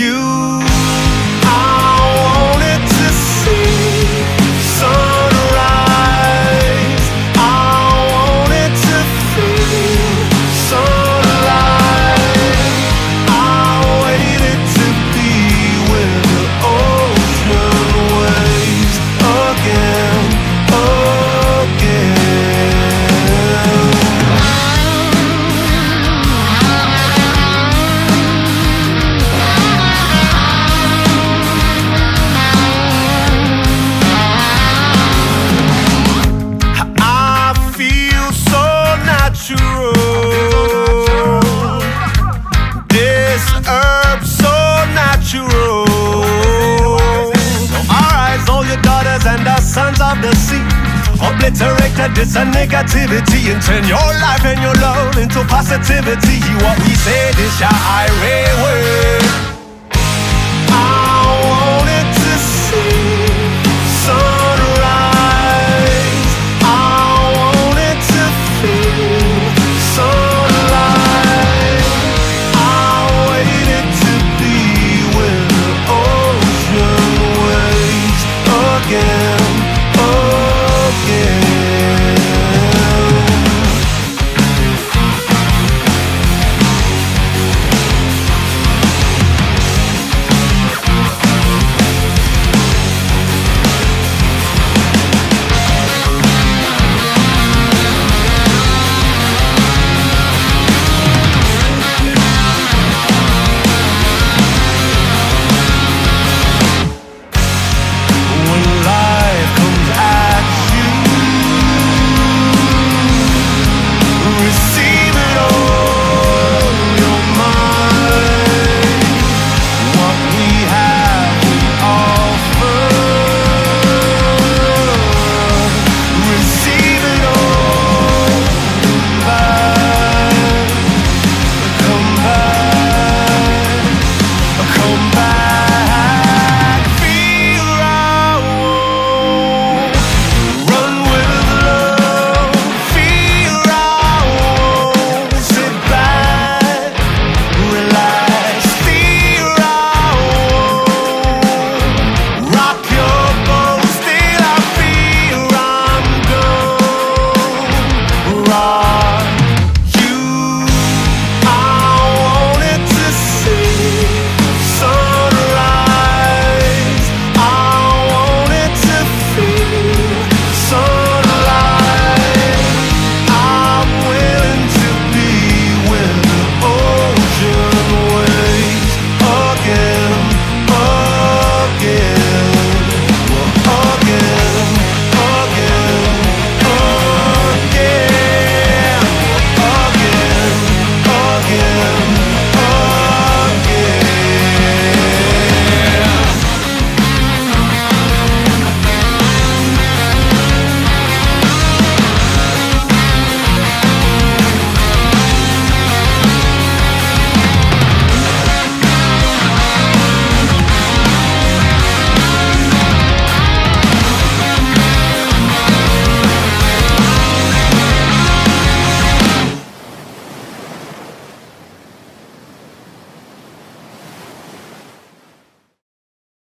you. natural. This so natural. All your daughters and our sons of the sea. Negativity and turn your life and your love into positivity. What we said is your irate. I wanted to see. sunrise. I wanted to feel. Allah